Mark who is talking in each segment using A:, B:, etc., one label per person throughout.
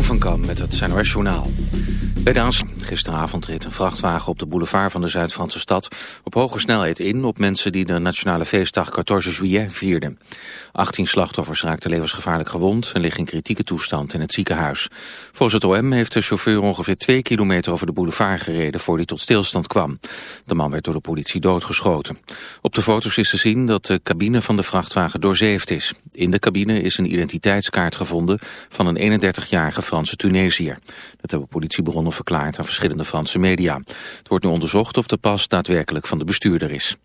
A: Jeroen van Kam met het NOS Journaal. Bij gisteravond reed een vrachtwagen op de boulevard van de Zuid-Franse stad op hoge snelheid in op mensen die de nationale feestdag 14 juillet vierden. 18 slachtoffers raakten levensgevaarlijk gewond en liggen in kritieke toestand in het ziekenhuis. Volgens het OM heeft de chauffeur ongeveer twee kilometer over de boulevard gereden voor hij tot stilstand kwam. De man werd door de politie doodgeschoten. Op de foto's is te zien dat de cabine van de vrachtwagen doorzeefd is. In de cabine is een identiteitskaart gevonden van een 31-jarige Franse Tunesiër. Dat hebben politiebronnen verklaard aan verschillende Franse media. Het wordt nu onderzocht of de pas daadwerkelijk van de bestuurder is.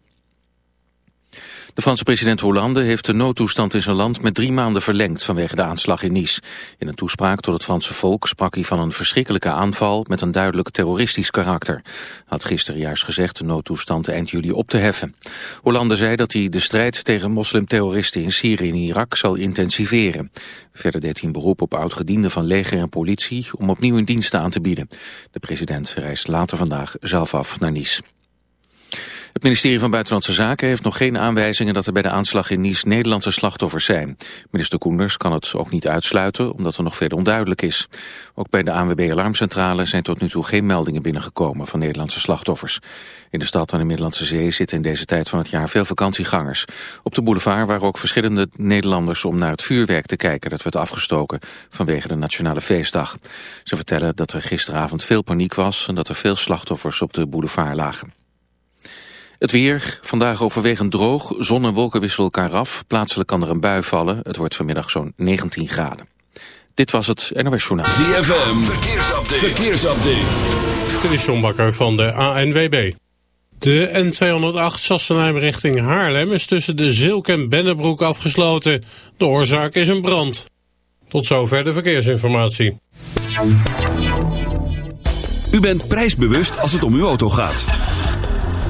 A: De Franse president Hollande heeft de noodtoestand in zijn land met drie maanden verlengd vanwege de aanslag in Nice. In een toespraak tot het Franse volk sprak hij van een verschrikkelijke aanval met een duidelijk terroristisch karakter. Had gisteren juist gezegd de noodtoestand eind juli op te heffen. Hollande zei dat hij de strijd tegen moslimterroristen in Syrië en Irak zal intensiveren. Verder deed hij een beroep op oud-gedienden van leger en politie om opnieuw hun diensten aan te bieden. De president reist later vandaag zelf af naar Nice. Het ministerie van Buitenlandse Zaken heeft nog geen aanwijzingen dat er bij de aanslag in Nice Nederlandse slachtoffers zijn. Minister Koenders kan het ook niet uitsluiten omdat er nog verder onduidelijk is. Ook bij de ANWB Alarmcentrale zijn tot nu toe geen meldingen binnengekomen van Nederlandse slachtoffers. In de stad aan de Middellandse Zee zitten in deze tijd van het jaar veel vakantiegangers. Op de boulevard waren ook verschillende Nederlanders om naar het vuurwerk te kijken dat werd afgestoken vanwege de Nationale Feestdag. Ze vertellen dat er gisteravond veel paniek was en dat er veel slachtoffers op de boulevard lagen. Het weer, vandaag overwegend droog, zon en wolken wisselen elkaar af. Plaatselijk kan er een bui vallen. Het wordt vanmiddag zo'n 19 graden. Dit was het NOS Journaal.
B: ZFM, verkeersupdate. verkeersupdate.
C: Dit is John Bakker van de ANWB. De N208 Sassenheim richting Haarlem is tussen de Zilk en Bennebroek afgesloten. De oorzaak is een brand. Tot zover de verkeersinformatie.
B: U bent prijsbewust als het om uw auto gaat.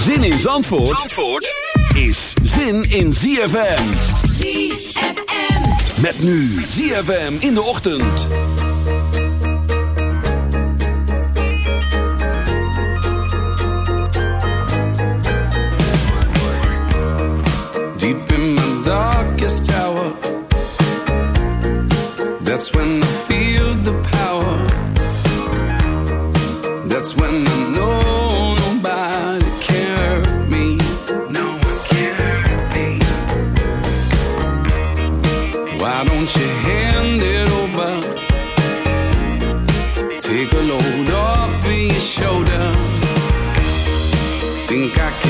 B: Zin in Zandvoort, Zandvoort is zin in ZFM.
D: ZFM.
B: Met nu ZFM in de ochtend.
E: Deep in my darkest hour, that's when I feel the power. Take off of your shoulder. Think I can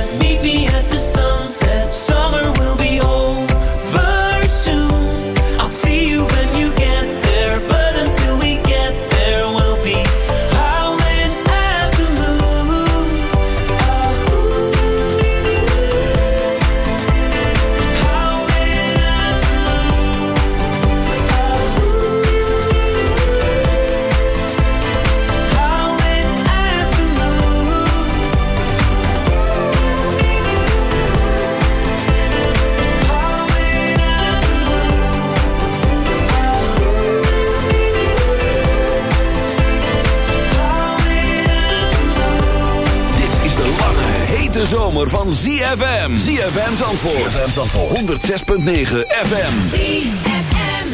B: ZFM. ZFM Zandvoort. ZFM Zandvoort. 106.9 FM. ZFM.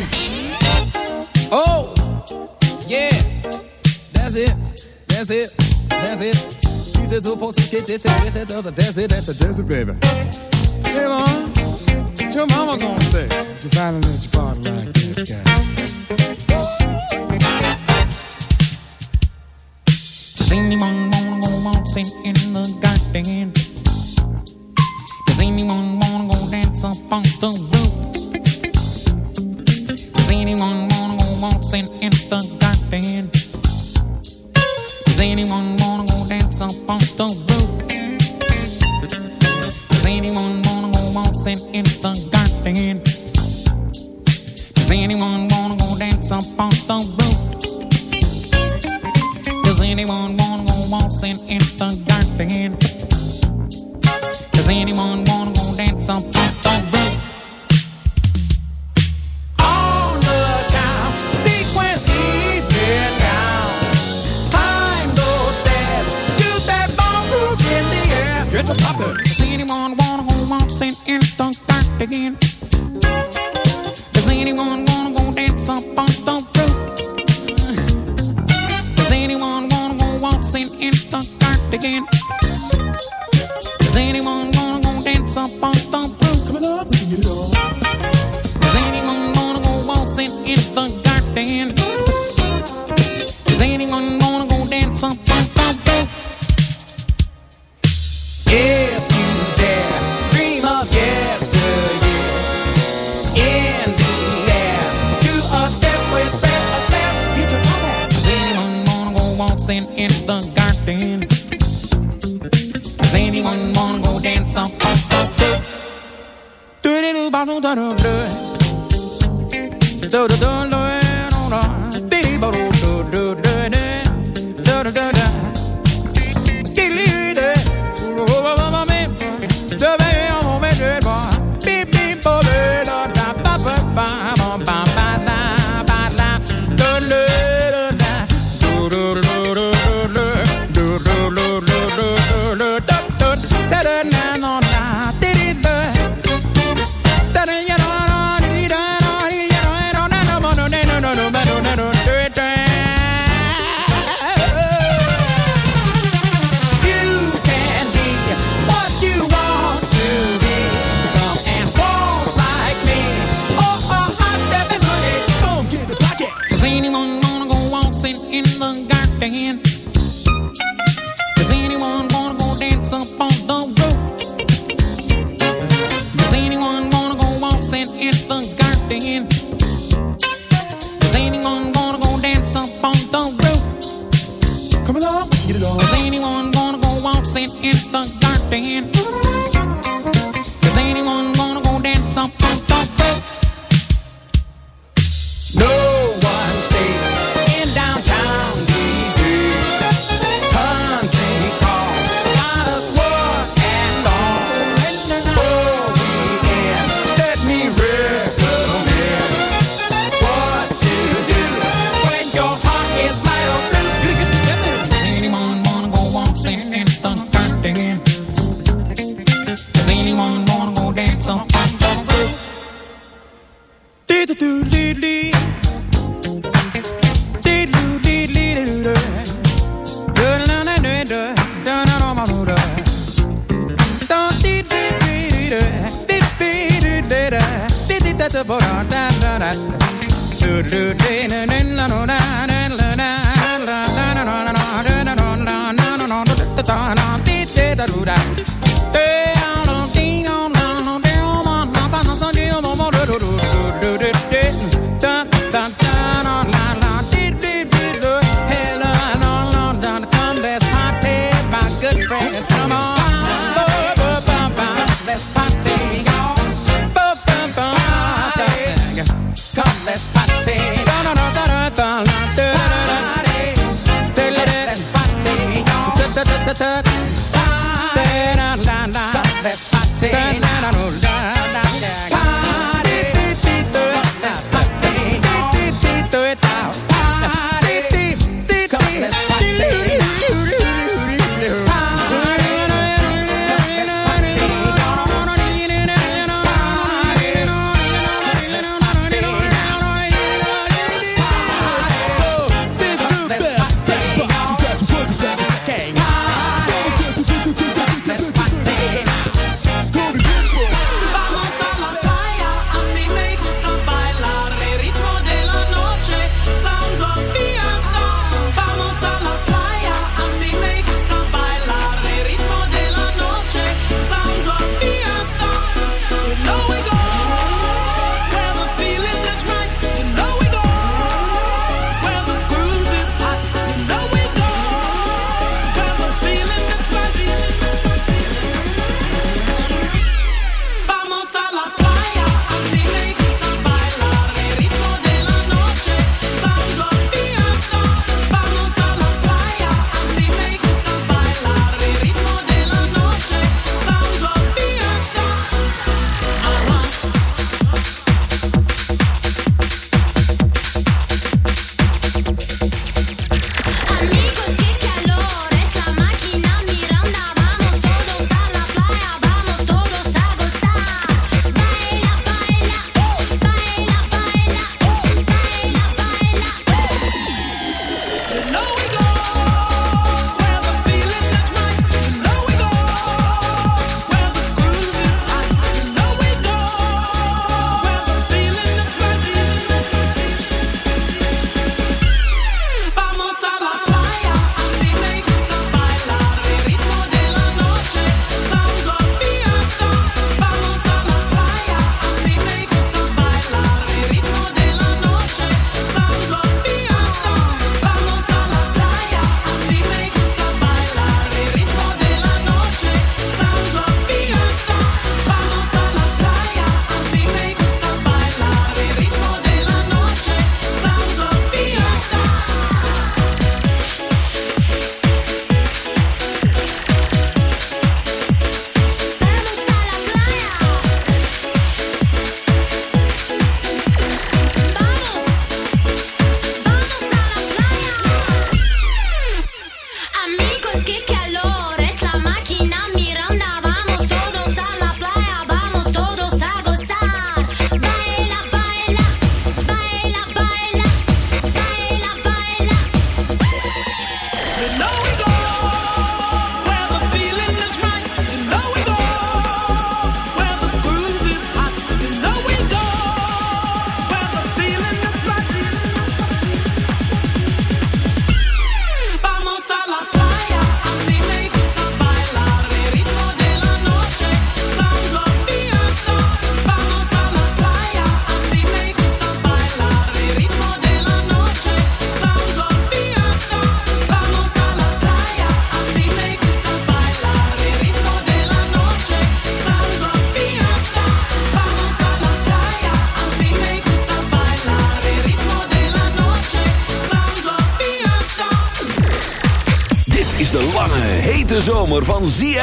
F: Oh, yeah. That's it. That's it. That's it. Choose it to a to get it. That's it. That's it. That's it. Baby. Hey, mom. Your mama like this guy.
G: Does in the garden? anyone wanna go dance up on the roof? Does anyone
F: and
B: thunk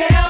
H: hotel.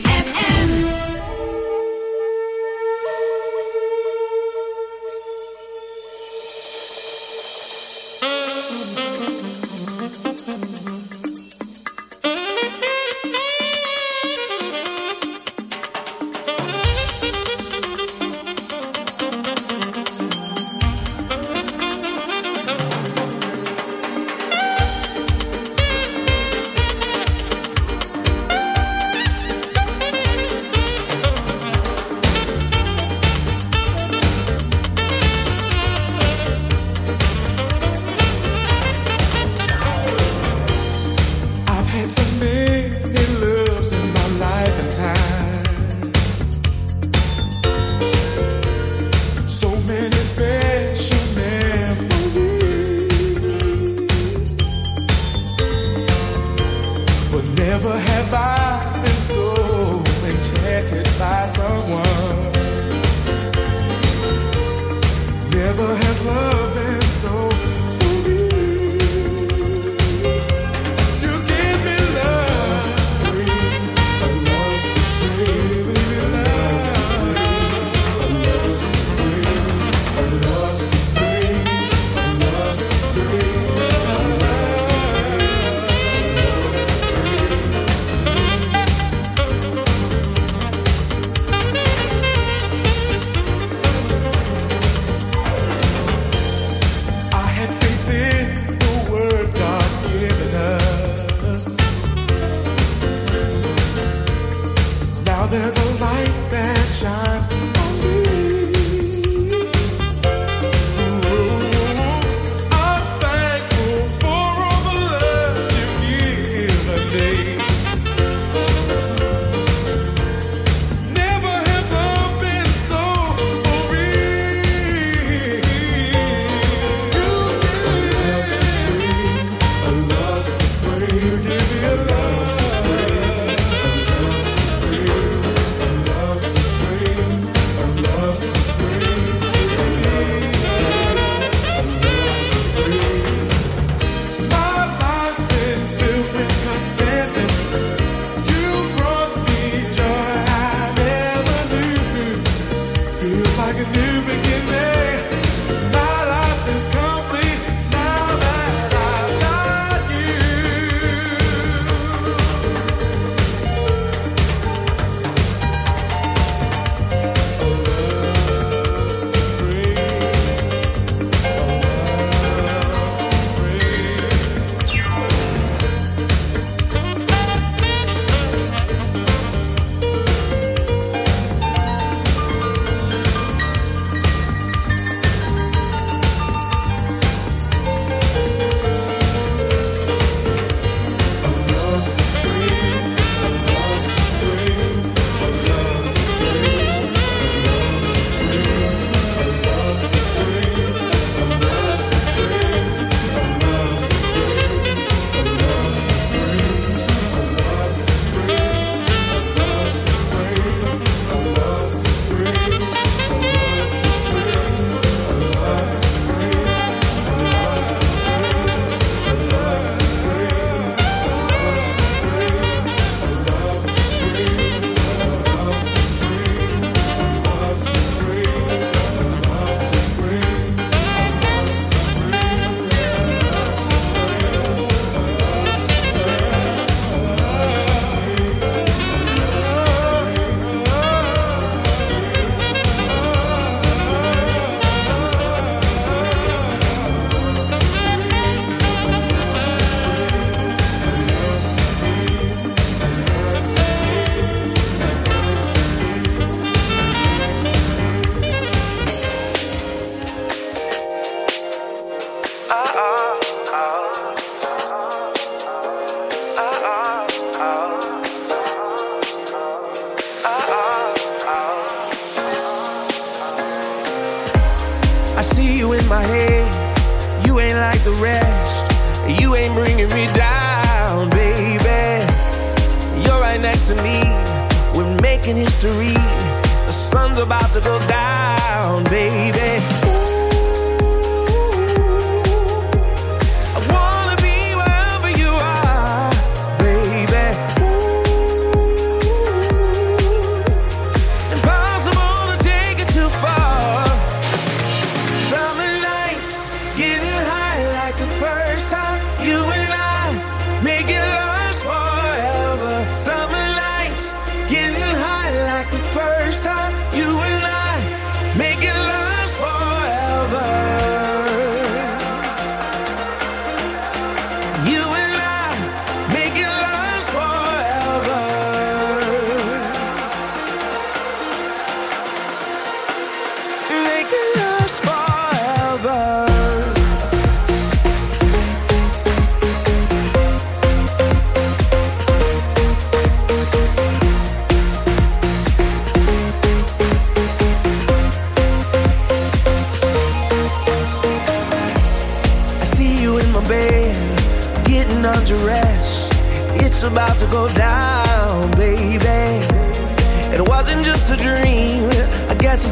I: get lost.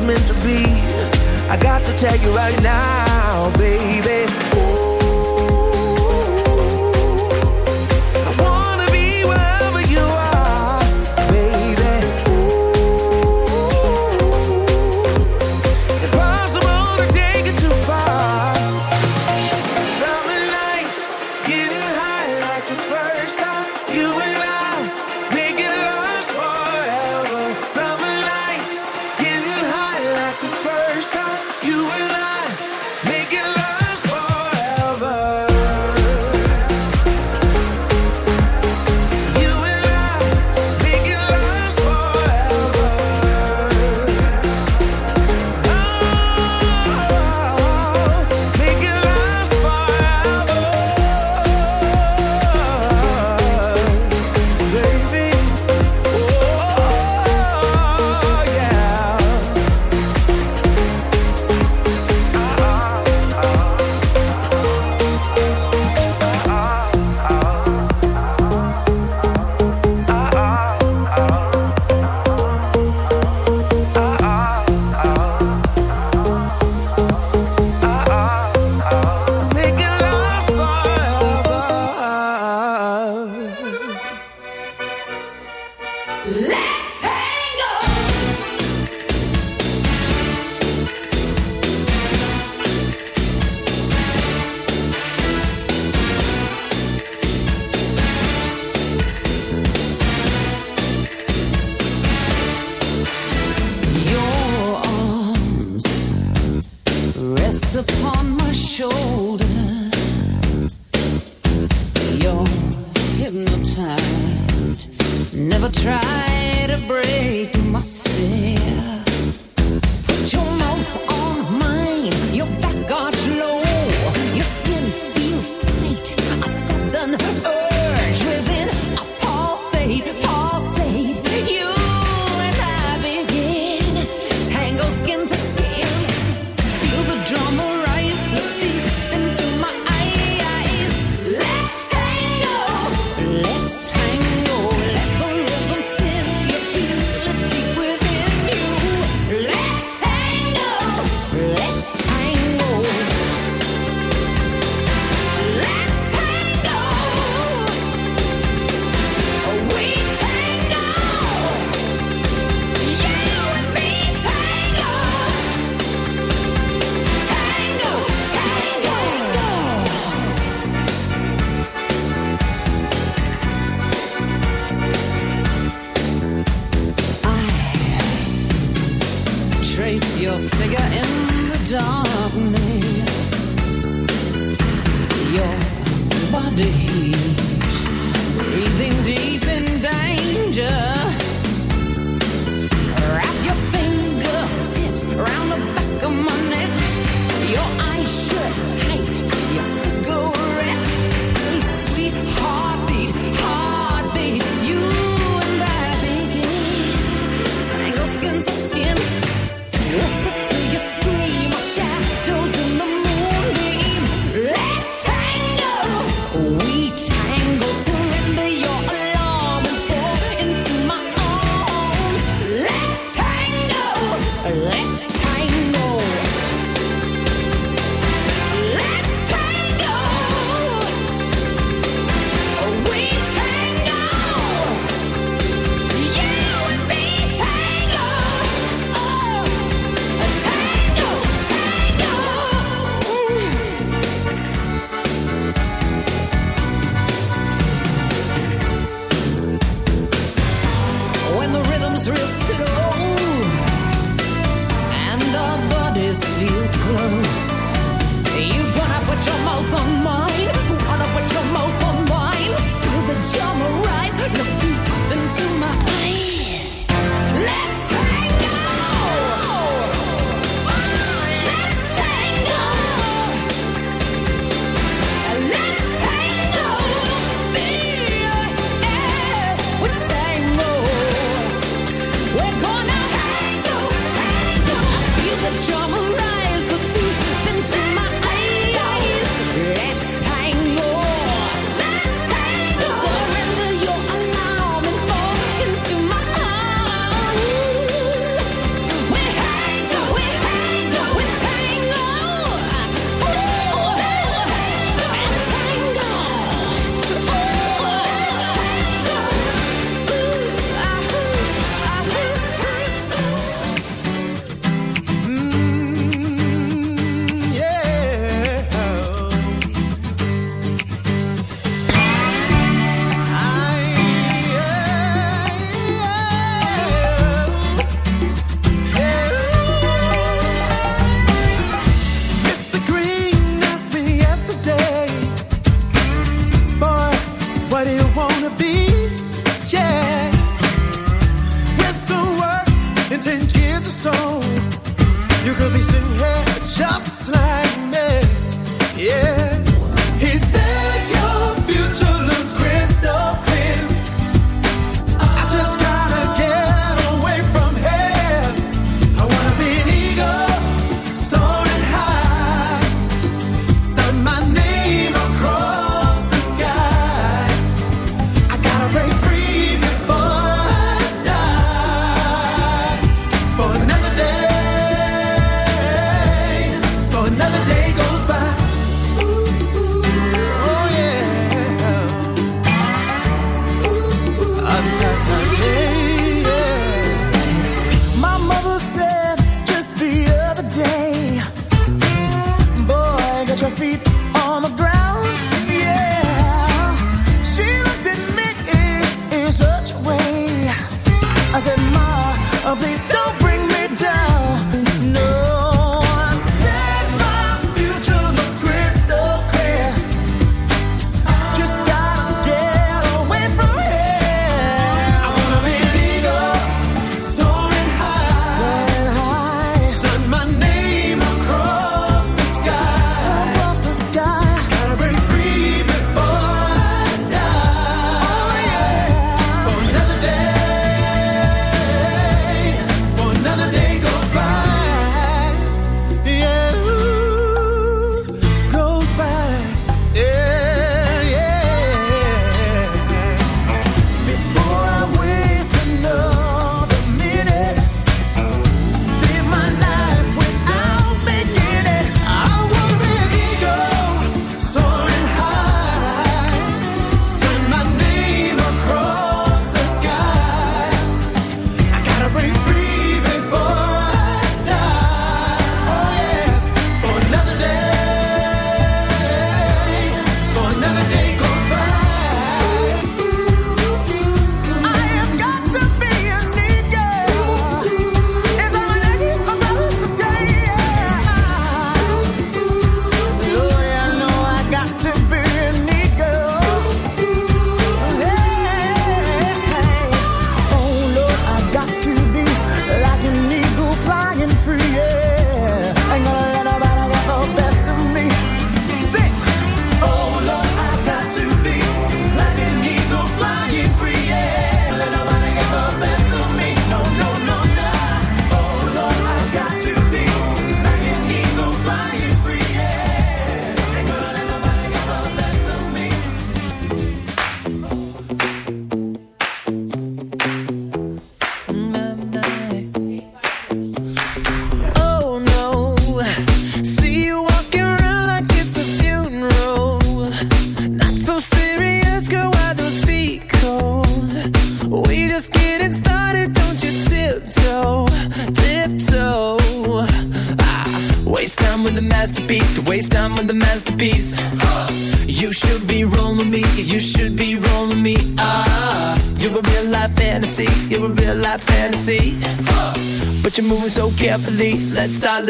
I: meant to be. I got to tell you right now, baby.
J: figure in the darkness. Your body heat, breathing deep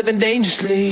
K: happened dangerously.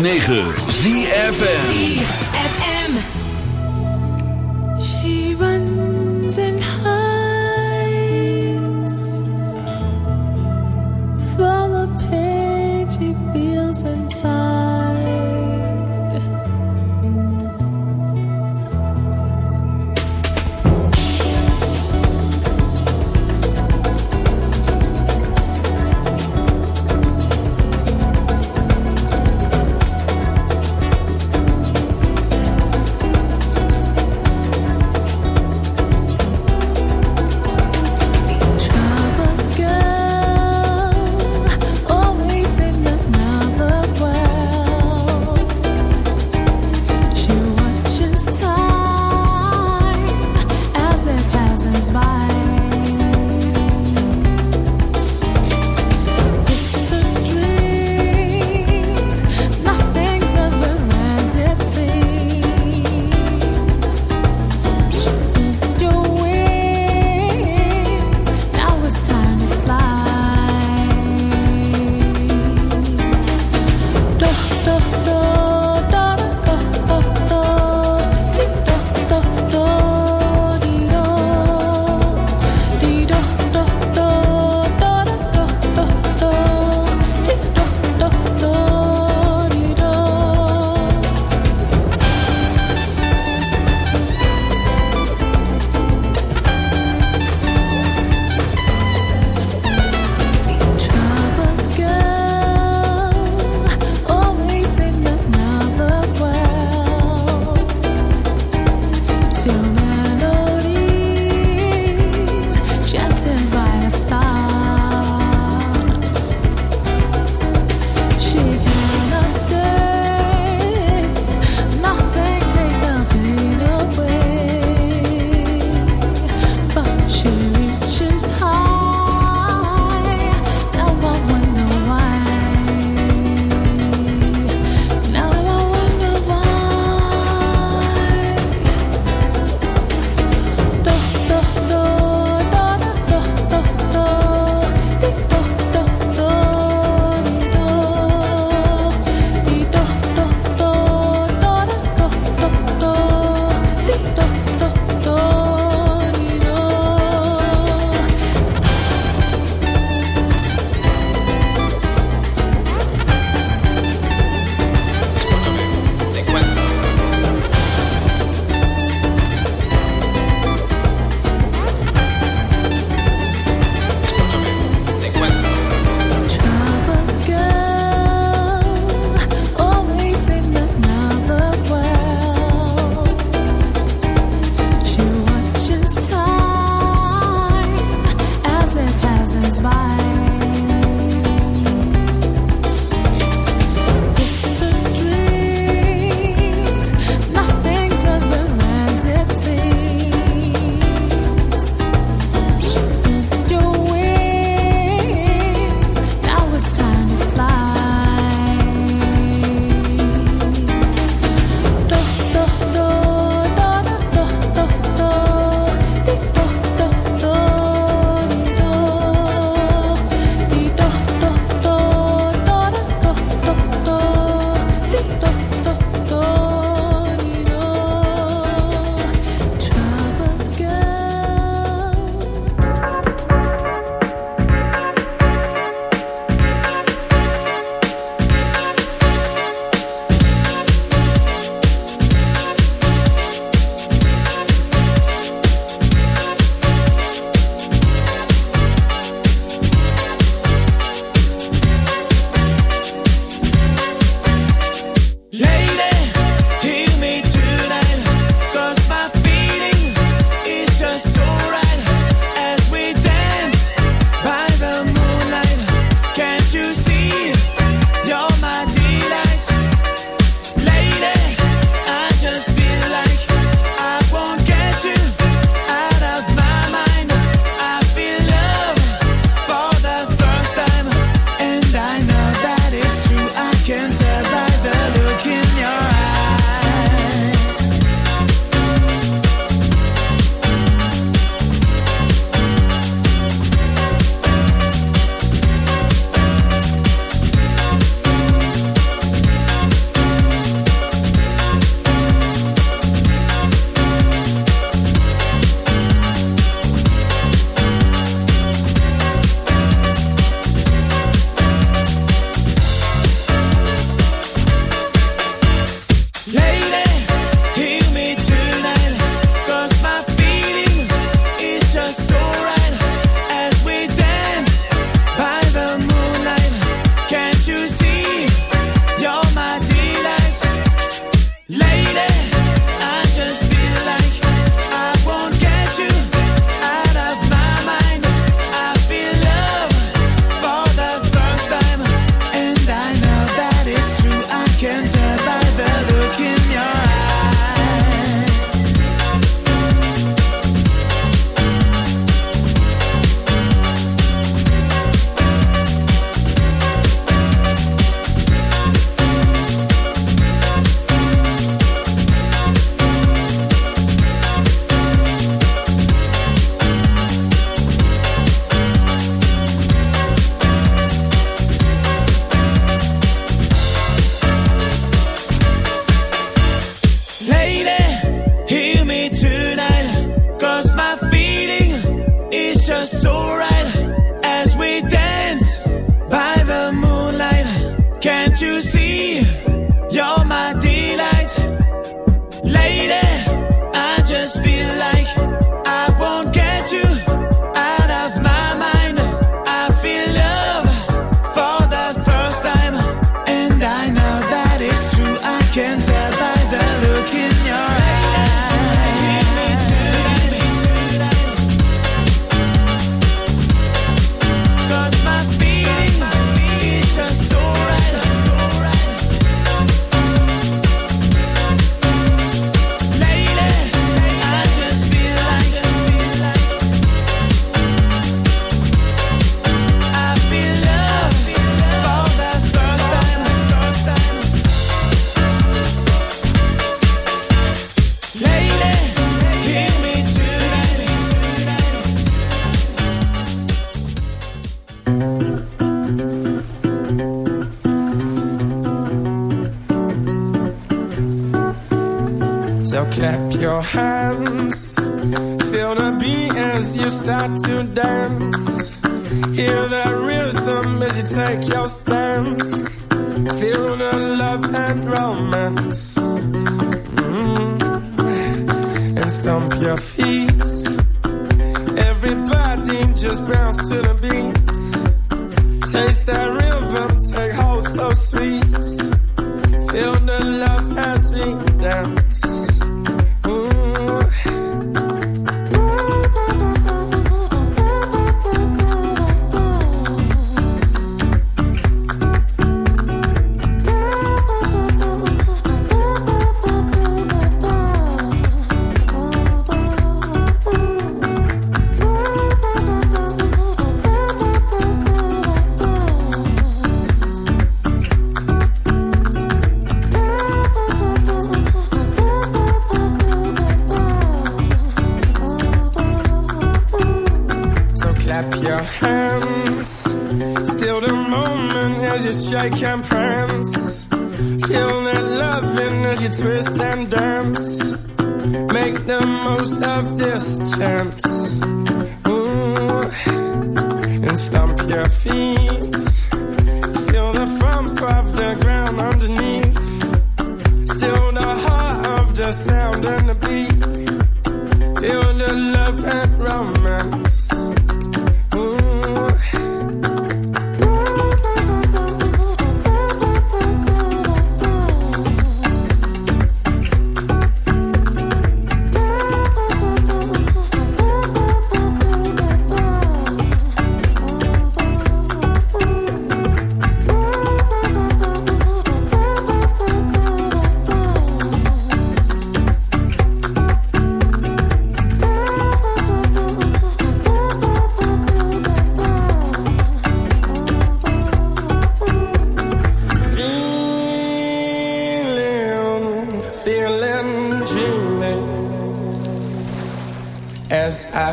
B: 106.9 ZFM.
L: She runs and hides from the pain she feels inside.
I: that
M: rhythm as you take your stance. Feel the love and romance. Mm -hmm. And stomp your feet. Everybody just bounce to the beat. Taste that